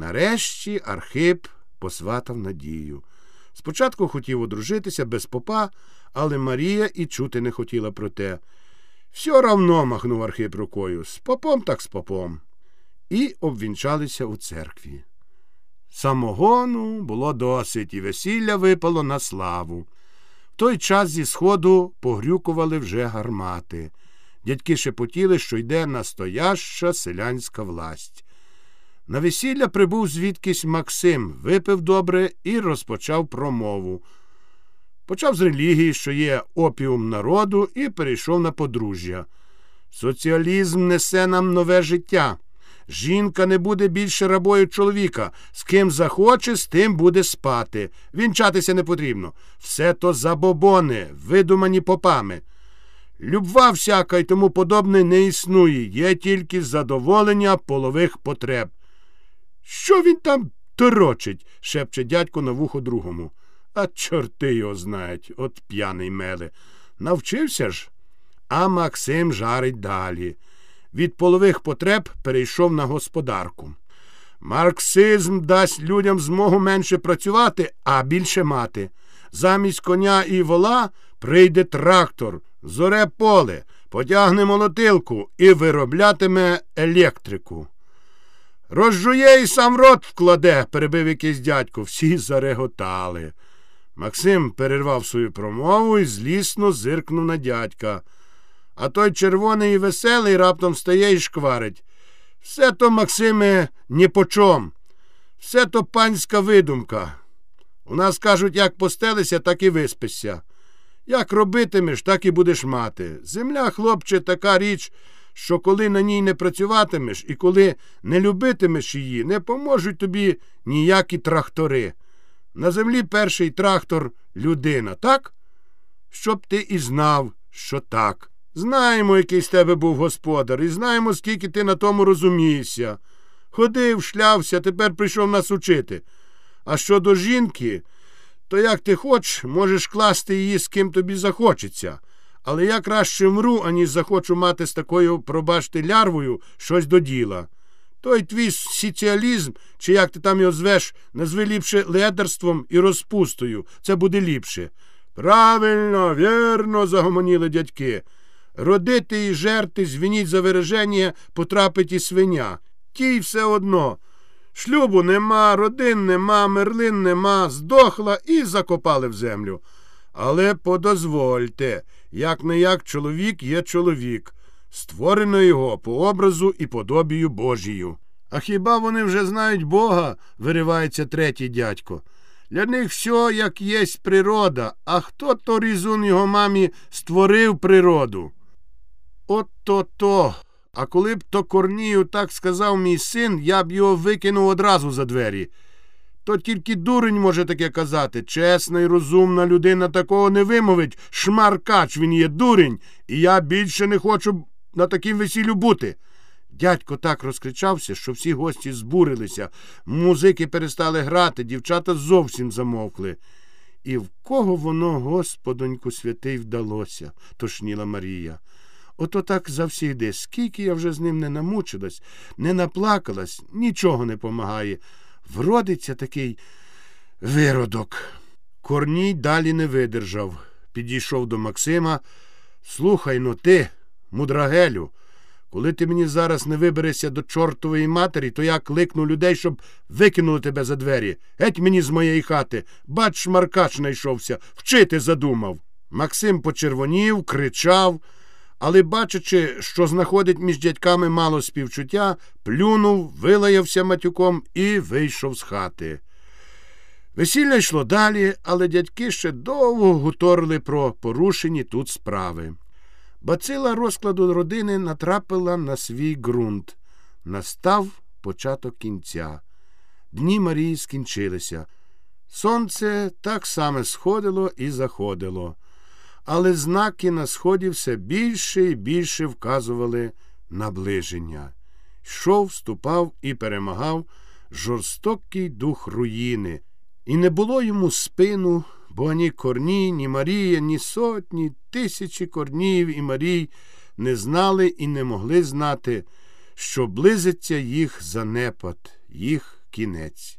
Нарешті Архип посватав надію. Спочатку хотів одружитися без попа, але Марія і чути не хотіла про те. Все равно махнув Архип рукою з попом так з попом. І обвінчалися у церкві. Самогону було досить, і весілля випало на славу. В той час зі сходу погрюкували вже гармати. Дядьки шепотіли, що йде настояща селянська власть. На весілля прибув звідкись Максим, випив добре і розпочав промову. Почав з релігії, що є опіум народу, і перейшов на подружжя. Соціалізм несе нам нове життя. Жінка не буде більше рабою чоловіка. З ким захоче, з тим буде спати. Вінчатися не потрібно. Все то забобони, видумані попами. Любва всяка й тому подобне не існує, є тільки задоволення полових потреб. Що він там торочить? шепче дядько на вухо другому. А чорти його знають, от п'яний меле. Навчився ж? А Максим жарить далі. Від полових потреб перейшов на господарку. Марксизм дасть людям змогу менше працювати, а більше мати. Замість коня і вола прийде трактор, зоре поле, потягне молотилку і вироблятиме електрику. Розжує і сам рот вкладе, перебив якийсь дядько. Всі зареготали. Максим перервав свою промову і злісно зиркнув на дядька. А той червоний і веселий раптом стає і шкварить. Все то, Максиме, ні по чом. Все то панська видумка. У нас кажуть, як постелися, так і виспишся. Як робитимеш, так і будеш мати. Земля, хлопче, така річ, що коли на ній не працюватимеш і коли не любитимеш її, не поможуть тобі ніякі трактори. На землі перший трактор людина, так? Щоб ти і знав, що так. Знаємо, який з тебе був господар, і знаємо, скільки ти на тому розумієшся. Ходив, шлявся, тепер прийшов нас учити. А щодо жінки, то як ти хочеш, можеш класти її з ким тобі захочеться. Але я краще мру, аніж захочу мати з такою, пробачте, лярвою щось до діла. Той твій соціалізм, чи як ти там його звеш, назви ліпше ледерством і розпустою. Це буде ліпше. Правильно, вірно, загомоніли дядьки. Родити і жерти, звініть за вираження, потрапить і свиня. Тій все одно. Шлюбу нема, родин нема, мерлин нема, здохла і закопали в землю. Але подозвольте, як не як чоловік є чоловік, створено його по образу і подобію Божію. А хіба вони вже знають Бога? виривається третій дядько. Для них все, як єсть природа, а хто то різун його мамі створив природу? От то то. А коли б то Корнію так сказав мій син, я б його викинув одразу за двері. То тільки дурень може таке казати. Чесна і розумна людина такого не вимовить. Шмаркач він є дурень, і я більше не хочу на такім весіллю бути. Дядько так розкричався, що всі гості збурилися, музики перестали грати, дівчата зовсім замовкли. І в кого воно, Господоньку святий, вдалося, тошніла Марія. Ото так завсігди, скільки я вже з ним не намучилась, не наплакалась, нічого не помагає. Вродиться такий виродок. Корній далі не видержав. Підійшов до Максима. Слухай ну ти, мудрагелю, коли ти мені зараз не виберешся до чортової матері, то я кликну людей, щоб викинули тебе за двері. Геть мені з моєї хати. Бач, шмаркач знайшовся, вчити задумав. Максим почервонів, кричав але, бачачи, що знаходить між дядьками мало співчуття, плюнув, вилаявся матюком і вийшов з хати. Весілля йшло далі, але дядьки ще довго гуторили про порушені тут справи. Бацила розкладу родини натрапила на свій ґрунт. Настав початок кінця. Дні Марії скінчилися. Сонце так само сходило і заходило але знаки на сході все більше і більше вказували наближення. Йшов, вступав і перемагав жорстокий дух руїни, і не було йому спину, бо ні Корні, ні Марія, ні сотні, тисячі корнів і Марій не знали і не могли знати, що близиться їх занепад, їх Кінець.